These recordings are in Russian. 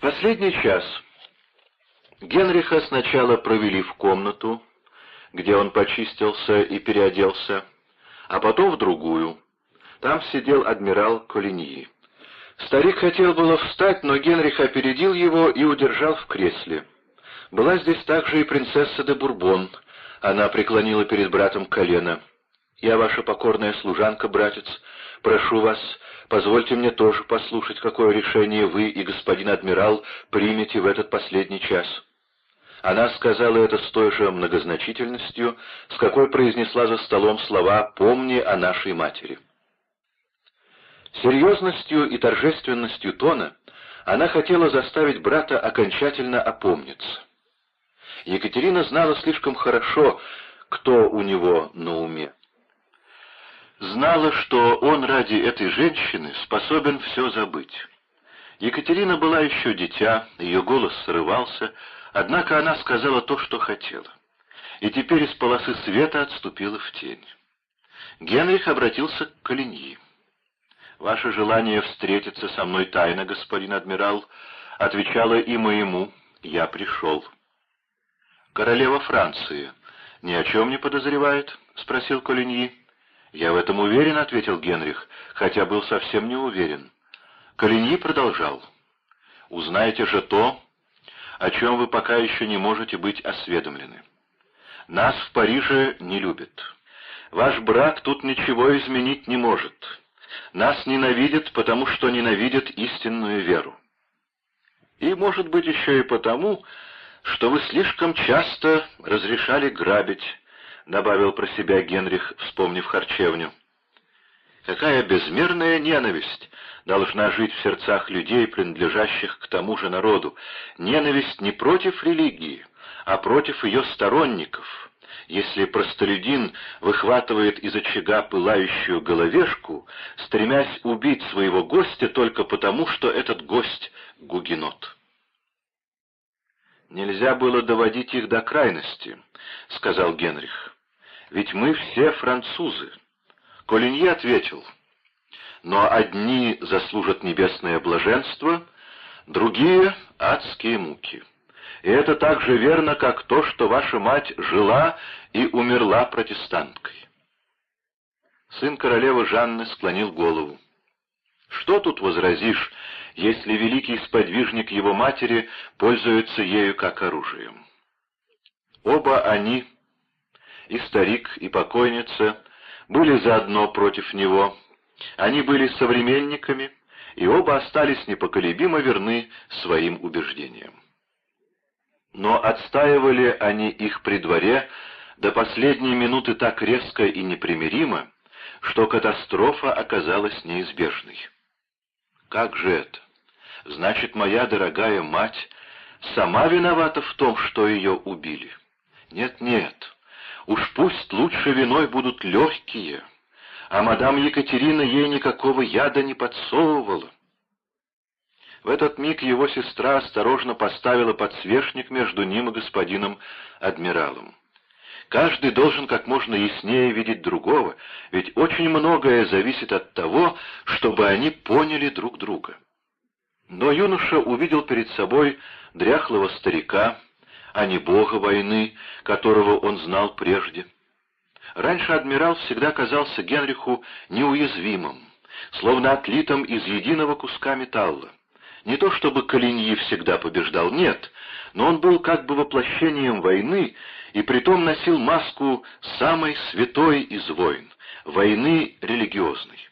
Последний час Генриха сначала провели в комнату, где он почистился и переоделся, а потом в другую. Там сидел адмирал Колиньи. Старик хотел было встать, но Генрих опередил его и удержал в кресле. Была здесь также и принцесса де Бурбон. Она преклонила перед братом колено. «Я ваша покорная служанка, братец. Прошу вас, позвольте мне тоже послушать, какое решение вы и господин адмирал примете в этот последний час». Она сказала это с той же многозначительностью, с какой произнесла за столом слова «помни о нашей матери». Серьезностью и торжественностью тона она хотела заставить брата окончательно опомниться. Екатерина знала слишком хорошо, кто у него на уме. Знала, что он ради этой женщины способен все забыть. Екатерина была еще дитя, ее голос срывался, однако она сказала то, что хотела. И теперь из полосы света отступила в тень. Генрих обратился к Калиньи. «Ваше желание встретиться со мной тайно, господин адмирал, отвечало и моему. Я пришел». «Королева Франции ни о чем не подозревает?» — спросил Колиньи. «Я в этом уверен», — ответил Генрих, хотя был совсем не уверен. Колиньи продолжал. «Узнаете же то, о чем вы пока еще не можете быть осведомлены. Нас в Париже не любят. Ваш брат тут ничего изменить не может. Нас ненавидят, потому что ненавидят истинную веру. И, может быть, еще и потому, что вы слишком часто разрешали грабить, — добавил про себя Генрих, вспомнив харчевню. Какая безмерная ненависть должна жить в сердцах людей, принадлежащих к тому же народу. Ненависть не против религии, а против ее сторонников. Если простолюдин выхватывает из очага пылающую головешку, стремясь убить своего гостя только потому, что этот гость — гугенот. «Нельзя было доводить их до крайности», — сказал Генрих. «Ведь мы все французы». Колинье ответил, «Но одни заслужат небесное блаженство, другие — адские муки. И это так же верно, как то, что ваша мать жила и умерла протестанткой». Сын королевы Жанны склонил голову. «Что тут возразишь, если великий сподвижник его матери пользуется ею как оружием. Оба они, и старик, и покойница, были заодно против него. Они были современниками, и оба остались непоколебимо верны своим убеждениям. Но отстаивали они их при дворе до последней минуты так резко и непримиримо, что катастрофа оказалась неизбежной. Как же это? Значит, моя дорогая мать сама виновата в том, что ее убили. Нет-нет, уж пусть лучше виной будут легкие, а мадам Екатерина ей никакого яда не подсовывала. В этот миг его сестра осторожно поставила подсвечник между ним и господином адмиралом. Каждый должен как можно яснее видеть другого, ведь очень многое зависит от того, чтобы они поняли друг друга. Но юноша увидел перед собой дряхлого старика, а не бога войны, которого он знал прежде. Раньше адмирал всегда казался Генриху неуязвимым, словно отлитым из единого куска металла. Не то чтобы Калиньи всегда побеждал, нет, но он был как бы воплощением войны и притом носил маску самой святой из войн, войны религиозной.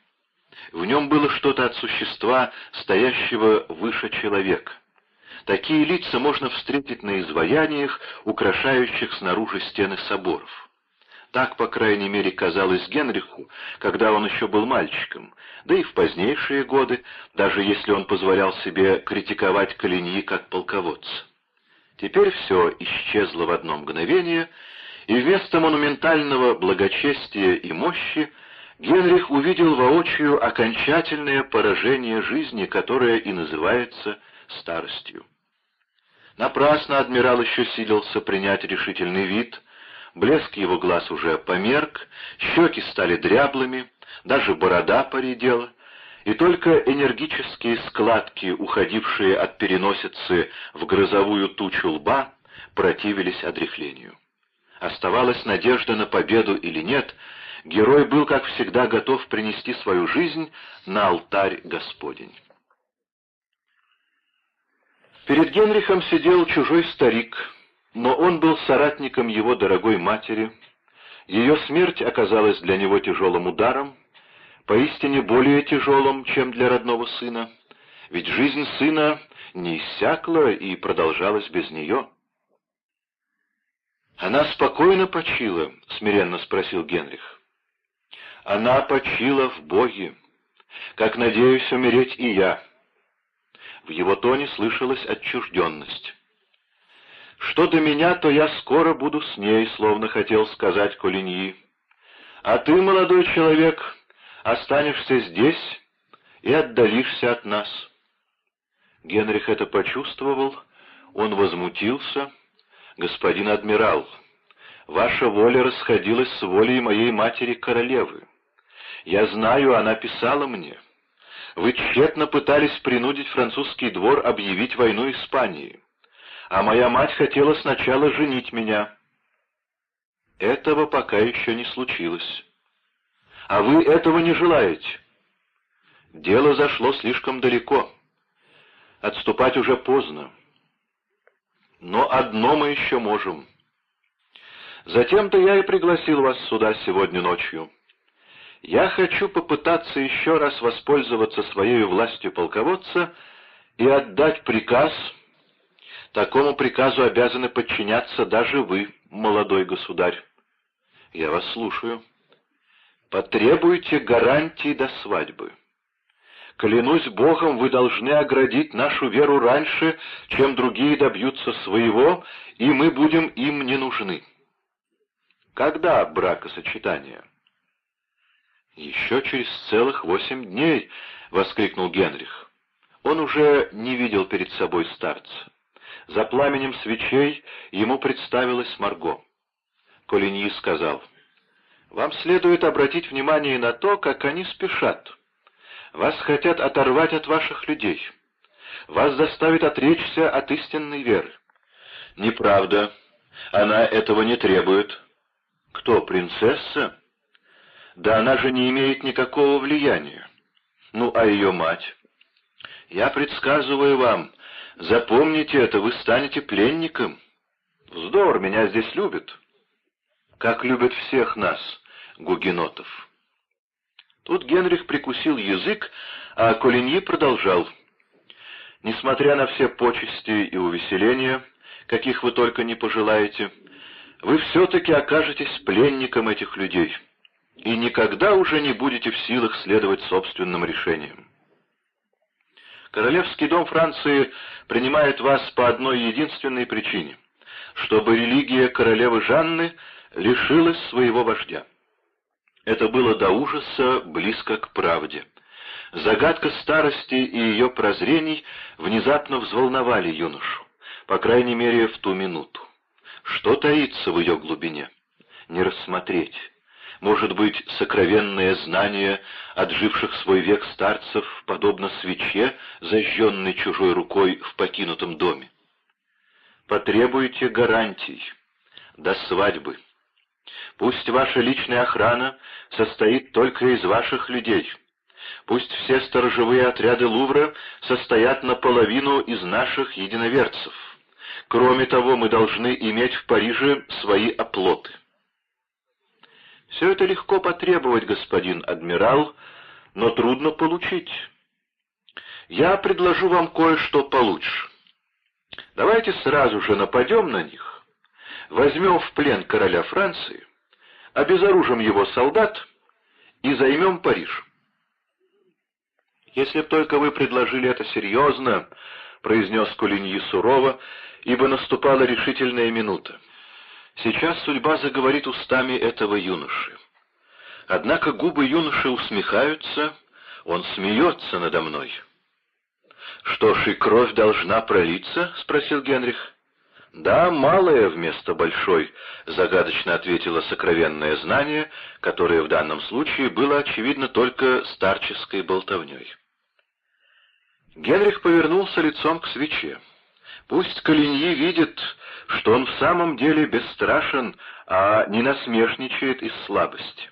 В нем было что-то от существа, стоящего выше человека. Такие лица можно встретить на изваяниях, украшающих снаружи стены соборов. Так, по крайней мере, казалось Генриху, когда он еще был мальчиком, да и в позднейшие годы, даже если он позволял себе критиковать Калиньи как полководца. Теперь все исчезло в одно мгновение, и вместо монументального благочестия и мощи Генрих увидел воочию окончательное поражение жизни, которое и называется старостью. Напрасно адмирал еще силился принять решительный вид, блеск его глаз уже померк, щеки стали дряблыми, даже борода поредела, и только энергические складки, уходившие от переносицы в грозовую тучу лба, противились отрехлению. Оставалась надежда на победу или нет, герой был, как всегда, готов принести свою жизнь на алтарь Господень. Перед Генрихом сидел чужой старик, но он был соратником его дорогой матери. Ее смерть оказалась для него тяжелым ударом, поистине более тяжелым, чем для родного сына, ведь жизнь сына не иссякла и продолжалась без нее. «Она спокойно почила?» — смиренно спросил Генрих. «Она почила в Боге, как надеюсь умереть и я». В его тоне слышалась отчужденность. «Что до меня, то я скоро буду с ней», — словно хотел сказать Колиньи. «А ты, молодой человек, останешься здесь и отдалишься от нас». Генрих это почувствовал, он возмутился. «Господин адмирал, ваша воля расходилась с волей моей матери-королевы. Я знаю, она писала мне. Вы тщетно пытались принудить французский двор объявить войну Испании, а моя мать хотела сначала женить меня. Этого пока еще не случилось. А вы этого не желаете. Дело зашло слишком далеко. Отступать уже поздно. Но одно мы еще можем. Затем-то я и пригласил вас сюда сегодня ночью. Я хочу попытаться еще раз воспользоваться своей властью полководца и отдать приказ. Такому приказу обязаны подчиняться даже вы, молодой государь. Я вас слушаю. Потребуйте гарантии до свадьбы. Клянусь Богом, вы должны оградить нашу веру раньше, чем другие добьются своего, и мы будем им не нужны. Когда бракосочетание? Еще через целых восемь дней, — воскликнул Генрих. Он уже не видел перед собой старца. За пламенем свечей ему представилась Марго. Колиньи сказал — вам следует обратить внимание на то, как они спешат. Вас хотят оторвать от ваших людей. Вас заставят отречься от истинной веры. Неправда. Она этого не требует. Кто, принцесса? Да она же не имеет никакого влияния. Ну, а ее мать? Я предсказываю вам, запомните это, вы станете пленником. Вздор, меня здесь любят. Как любят всех нас — гугенотов. Тут Генрих прикусил язык, а Колиньи продолжал. «Несмотря на все почести и увеселения, каких вы только не пожелаете, вы все-таки окажетесь пленником этих людей и никогда уже не будете в силах следовать собственным решениям. Королевский дом Франции принимает вас по одной единственной причине, чтобы религия королевы Жанны лишилась своего вождя. Это было до ужаса близко к правде. Загадка старости и ее прозрений внезапно взволновали юношу, по крайней мере, в ту минуту. Что таится в ее глубине? Не рассмотреть. Может быть, сокровенное знание отживших свой век старцев, подобно свече, зажженной чужой рукой в покинутом доме. Потребуйте гарантий до свадьбы. Пусть ваша личная охрана состоит только из ваших людей. Пусть все сторожевые отряды Лувра состоят наполовину из наших единоверцев. Кроме того, мы должны иметь в Париже свои оплоты. Все это легко потребовать, господин адмирал, но трудно получить. Я предложу вам кое-что получше. Давайте сразу же нападем на них, возьмем в плен короля Франции, обезоружим его солдат и займем Париж. «Если б только вы предложили это серьезно», — произнес Кулиньи сурово, ибо наступала решительная минута. «Сейчас судьба заговорит устами этого юноши. Однако губы юноши усмехаются, он смеется надо мной». «Что ж, и кровь должна пролиться?» — спросил Генрих. «Да, малое вместо большой», — загадочно ответило сокровенное знание, которое в данном случае было, очевидно, только старческой болтовней. Генрих повернулся лицом к свече. Пусть Калиньи видит, что он в самом деле бесстрашен, а не насмешничает из слабости.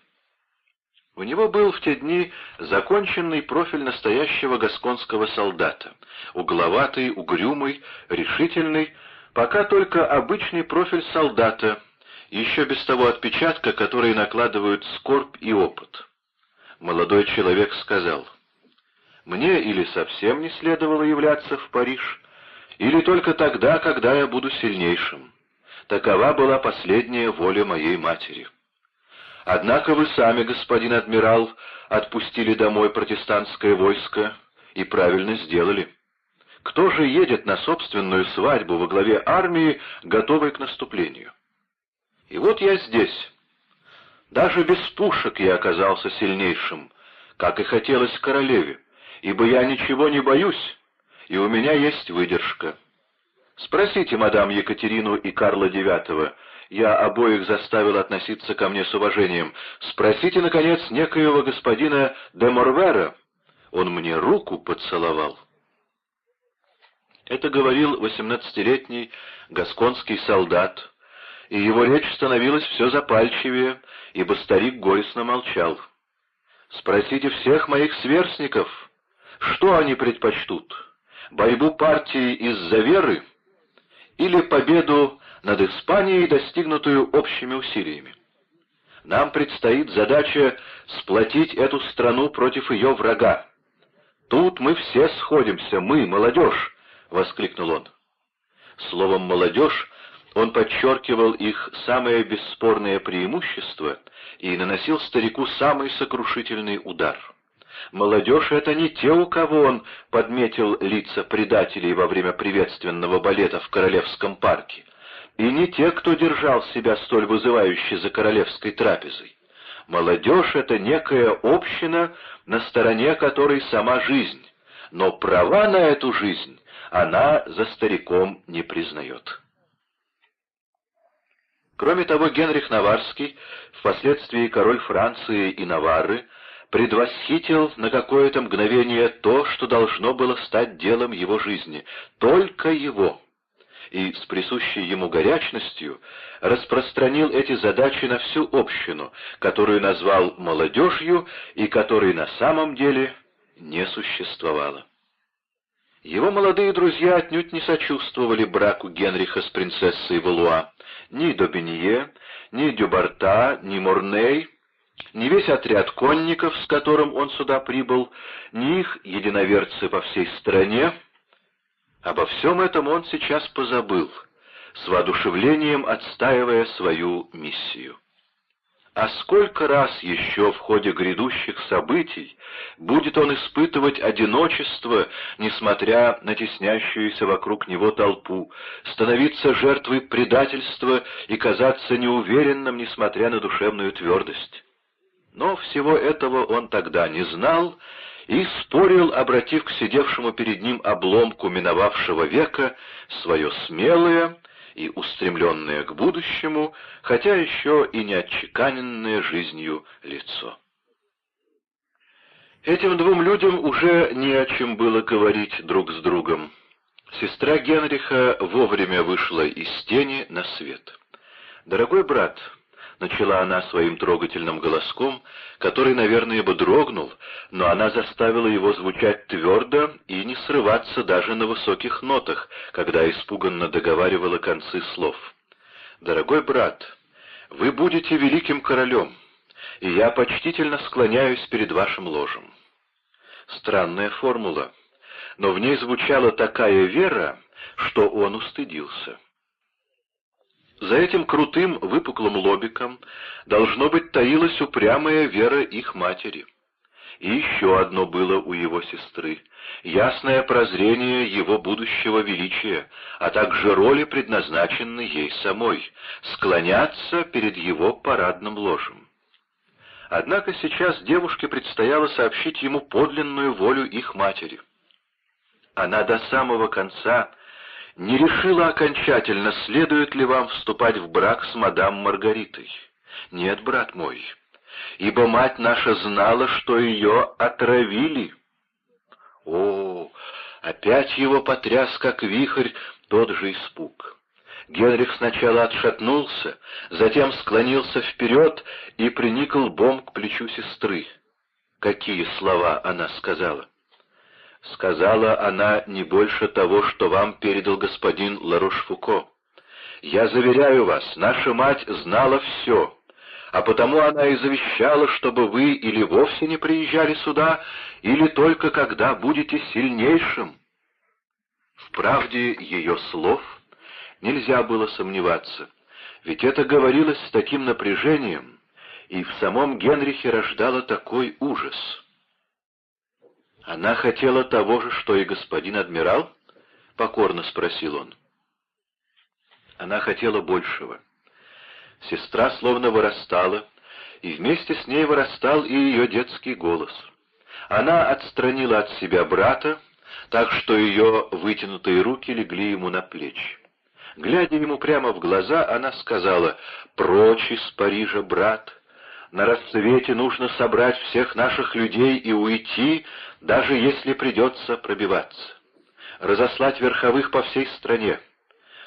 У него был в те дни законченный профиль настоящего гасконского солдата, угловатый, угрюмый, решительный, пока только обычный профиль солдата, еще без того отпечатка, который накладывают скорбь и опыт. Молодой человек сказал, «Мне или совсем не следовало являться в Париж, или только тогда, когда я буду сильнейшим. Такова была последняя воля моей матери. Однако вы сами, господин адмирал, отпустили домой протестантское войско и правильно сделали. Кто же едет на собственную свадьбу во главе армии, готовой к наступлению? И вот я здесь. Даже без пушек я оказался сильнейшим, как и хотелось королеве, ибо я ничего не боюсь, и у меня есть выдержка. Спросите мадам Екатерину и Карла IX, я обоих заставил относиться ко мне с уважением. Спросите, наконец, некоего господина де Морвера. Он мне руку поцеловал. Это говорил восемнадцатилетний гасконский солдат, и его речь становилась все запальчивее, ибо старик горестно молчал. «Спросите всех моих сверстников, что они предпочтут, борьбу партии из-за веры или победу над Испанией, достигнутую общими усилиями? Нам предстоит задача сплотить эту страну против ее врага. Тут мы все сходимся, мы, молодежь, — воскликнул он. Словом «молодежь» он подчеркивал их самое бесспорное преимущество и наносил старику самый сокрушительный удар. Молодежь — это не те, у кого он подметил лица предателей во время приветственного балета в Королевском парке, и не те, кто держал себя столь вызывающе за королевской трапезой. Молодежь — это некая община, на стороне которой сама жизнь, но права на эту жизнь она за стариком не признает. Кроме того, Генрих Наварский, впоследствии король Франции и Наварры, предвосхитил на какое-то мгновение то, что должно было стать делом его жизни, только его, и с присущей ему горячностью распространил эти задачи на всю общину, которую назвал молодежью и которой на самом деле не существовало. Его молодые друзья отнюдь не сочувствовали браку Генриха с принцессой Валуа. Ни Добенье, ни Дюбарта, ни Морней, ни весь отряд конников, с которым он сюда прибыл, ни их единоверцы по всей стране. Обо всем этом он сейчас позабыл, с воодушевлением отстаивая свою миссию. А сколько раз еще в ходе грядущих событий будет он испытывать одиночество, несмотря на теснящуюся вокруг него толпу, становиться жертвой предательства и казаться неуверенным, несмотря на душевную твердость. Но всего этого он тогда не знал и спорил, обратив к сидевшему перед ним обломку миновавшего века свое смелое, и устремленное к будущему, хотя еще и не отчеканенное жизнью лицо. Этим двум людям уже не о чем было говорить друг с другом. Сестра Генриха вовремя вышла из тени на свет. «Дорогой брат», начала она своим трогательным голоском, который, наверное, бы дрогнул, но она заставила его звучать твердо и не срываться даже на высоких нотах, когда испуганно договаривала концы слов. «Дорогой брат, вы будете великим королем, и я почтительно склоняюсь перед вашим ложем». Странная формула, но в ней звучала такая вера, что он устыдился. За этим крутым выпуклым лобиком, должно быть, таилась упрямая вера их матери. И еще одно было у его сестры — ясное прозрение его будущего величия, а также роли, предназначенной ей самой — склоняться перед его парадным ложем. Однако сейчас девушке предстояло сообщить ему подлинную волю их матери. Она до самого конца не решила окончательно, следует ли вам вступать в брак с мадам Маргаритой. Нет, брат мой, ибо мать наша знала, что ее отравили. О, опять его потряс, как вихрь, тот же испуг. Генрих сначала отшатнулся, затем склонился вперед и приник лбом к плечу сестры. Какие слова она сказала? Сказала она не больше того, что вам передал господин Ларош-Фуко. Я заверяю вас, наша мать знала все, а потому она и завещала, чтобы вы или вовсе не приезжали сюда, или только когда будете сильнейшим. В правде ее слов нельзя было сомневаться, ведь это говорилось с таким напряжением, и в самом Генрихе рождало такой ужас — «Она хотела того же, что и господин адмирал?» — покорно спросил он. Она хотела большего. Сестра словно вырастала, и вместе с ней вырастал и ее детский голос. Она отстранила от себя брата, так что ее вытянутые руки легли ему на плечи. Глядя ему прямо в глаза, она сказала «Прочь из Парижа, брат! На рассвете нужно собрать всех наших людей и уйти, даже если придется пробиваться. Разослать верховых по всей стране.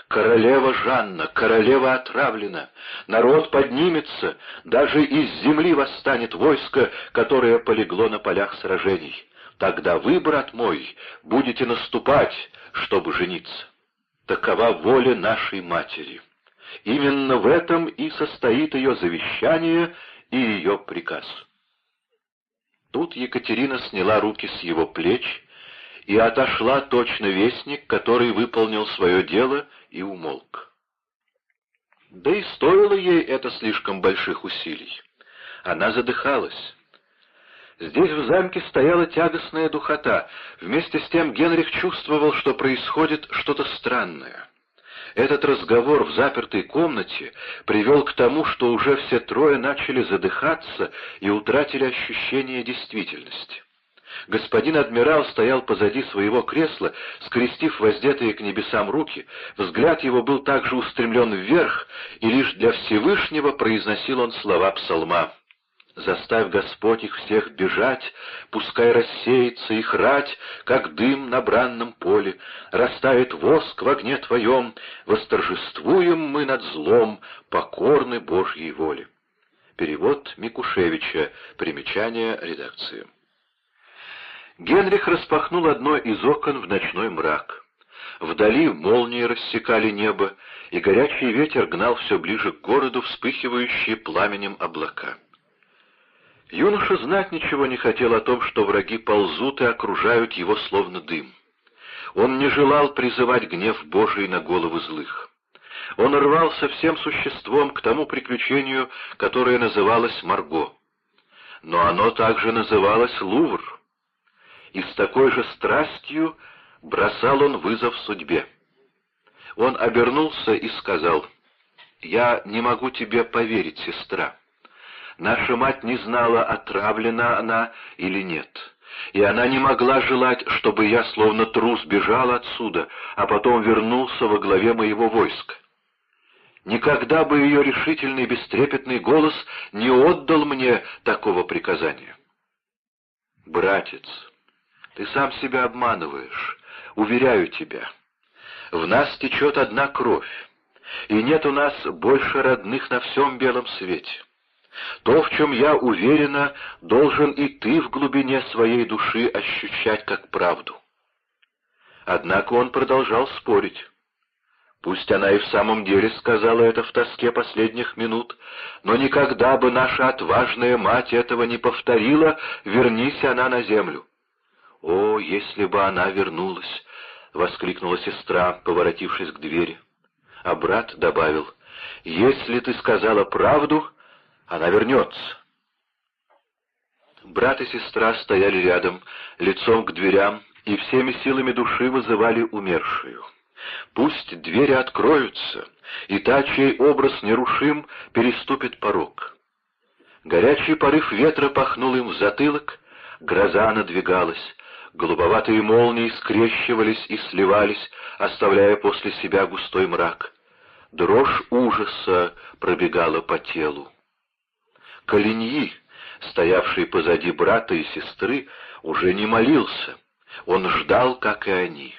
Королева Жанна, королева отравлена. Народ поднимется, даже из земли восстанет войско, которое полегло на полях сражений. Тогда вы, брат мой, будете наступать, чтобы жениться. Такова воля нашей матери. Именно в этом и состоит ее завещание и ее приказ. Тут Екатерина сняла руки с его плеч и отошла точно вестник, который выполнил свое дело и умолк. Да и стоило ей это слишком больших усилий. Она задыхалась. Здесь в замке стояла тягостная духота. Вместе с тем Генрих чувствовал, что происходит что-то странное. Этот разговор в запертой комнате привел к тому, что уже все трое начали задыхаться и утратили ощущение действительности. Господин адмирал стоял позади своего кресла, скрестив воздетые к небесам руки, взгляд его был также устремлен вверх, и лишь для Всевышнего произносил он слова псалма. Заставь, Господь, их всех бежать, пускай рассеется их рать, как дым на бранном поле, растает воск в огне Твоем, восторжествуем мы над злом, покорны Божьей воле. Перевод Микушевича, примечание редакции. Генрих распахнул одно из окон в ночной мрак. Вдали молнии рассекали небо, и горячий ветер гнал все ближе к городу вспыхивающие пламенем облака. Юноша знать ничего не хотел о том, что враги ползут и окружают его словно дым. Он не желал призывать гнев Божий на головы злых. Он рвался всем существом к тому приключению, которое называлось Марго. Но оно также называлось Лувр. И с такой же страстью бросал он вызов судьбе. Он обернулся и сказал, «Я не могу тебе поверить, сестра». Наша мать не знала, отравлена она или нет. И она не могла желать, чтобы я, словно трус, бежал отсюда, а потом вернулся во главе моего войска. Никогда бы ее решительный бестрепетный голос не отдал мне такого приказания. Братец, ты сам себя обманываешь, уверяю тебя. В нас течет одна кровь, и нет у нас больше родных на всем белом свете. То, в чем я уверена, должен и ты в глубине своей души ощущать как правду. Однако он продолжал спорить. Пусть она и в самом деле сказала это в тоске последних минут, но никогда бы наша отважная мать этого не повторила, вернись она на землю. «О, если бы она вернулась!» — воскликнула сестра, поворотившись к двери. А брат добавил, «Если ты сказала правду, она вернется. Брат и сестра стояли рядом, лицом к дверям, и всеми силами души вызывали умершую. Пусть двери откроются, и та, чей образ нерушим, переступит порог. Горячий порыв ветра пахнул им в затылок, гроза надвигалась, Голубоватые молнии скрещивались и сливались, оставляя после себя густой мрак. Дрожь ужаса пробегала по телу. Калиньи, стоявший позади брата и сестры, уже не молился. Он ждал, как и они.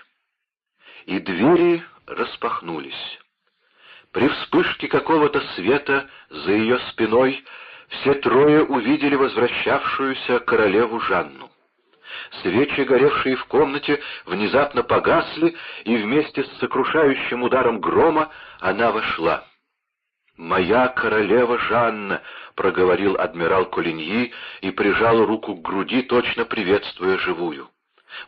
И двери распахнулись. При вспышке какого-то света за ее спиной все трое увидели возвращавшуюся королеву Жанну. Свечи, горевшие в комнате, внезапно погасли, и вместе с сокрушающим ударом грома она вошла. «Моя королева Жанна!» — проговорил адмирал Колиньи и прижал руку к груди, точно приветствуя живую.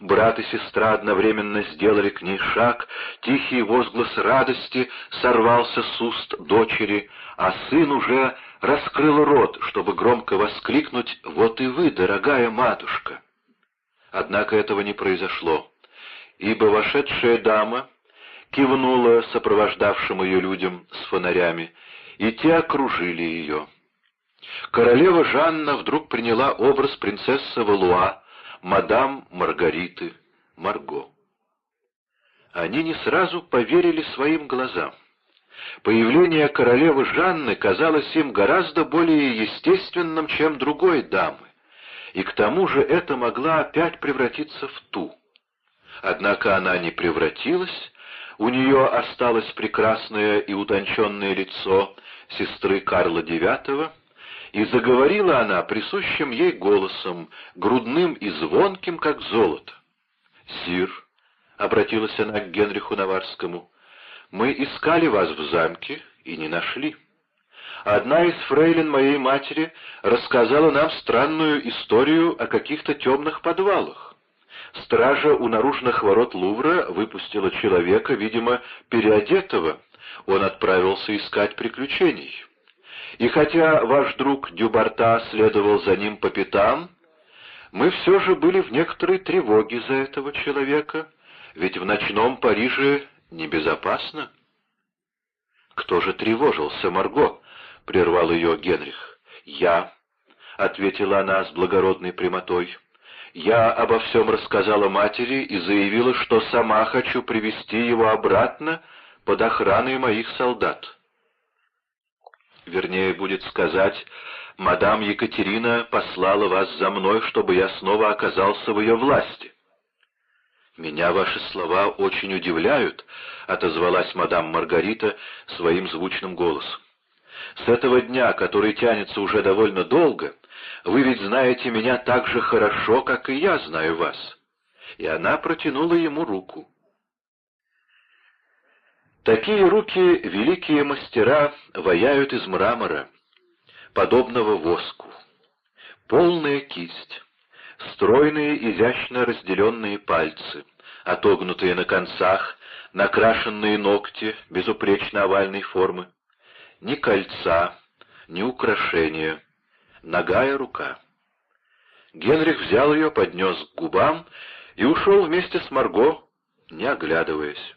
Брат и сестра одновременно сделали к ней шаг, тихий возглас радости сорвался с уст дочери, а сын уже раскрыл рот, чтобы громко воскликнуть «Вот и вы, дорогая матушка!». Однако этого не произошло, ибо вошедшая дама кивнула сопровождавшим ее людям с фонарями, и те окружили ее. Королева Жанна вдруг приняла образ принцессы Валуа, мадам Маргариты Марго. Они не сразу поверили своим глазам. Появление королевы Жанны казалось им гораздо более естественным, чем другой дамы, и к тому же это могла опять превратиться в ту. Однако она не превратилась, у нее осталось прекрасное и утонченное лицо сестры Карла IX, и заговорила она присущим ей голосом, грудным и звонким, как золото. «Сир», — обратилась она к Генриху Наварскому, — «мы искали вас в замке и не нашли. Одна из фрейлин моей матери рассказала нам странную историю о каких-то темных подвалах. Стража у наружных ворот Лувра выпустила человека, видимо, переодетого. Он отправился искать приключений. И хотя ваш друг Дюбарта следовал за ним по пятам, мы все же были в некоторой тревоге за этого человека, ведь в ночном Париже небезопасно. «Кто же тревожился, Марго?» — прервал ее Генрих. «Я», — ответила она с благородной прямотой. «Я обо всем рассказала матери и заявила, что сама хочу привести его обратно под охраной моих солдат». Вернее, будет сказать, мадам Екатерина послала вас за мной, чтобы я снова оказался в ее власти. «Меня ваши слова очень удивляют», — отозвалась мадам Маргарита своим звучным голосом. «С этого дня, который тянется уже довольно долго, вы ведь знаете меня так же хорошо, как и я знаю вас». И она протянула ему руку. Такие руки великие мастера ваяют из мрамора, подобного воску. Полная кисть, стройные изящно разделенные пальцы, отогнутые на концах, накрашенные ногти безупречно овальной формы, ни кольца, ни украшения, ногая рука. Генрих взял ее, поднес к губам и ушел вместе с Марго, не оглядываясь.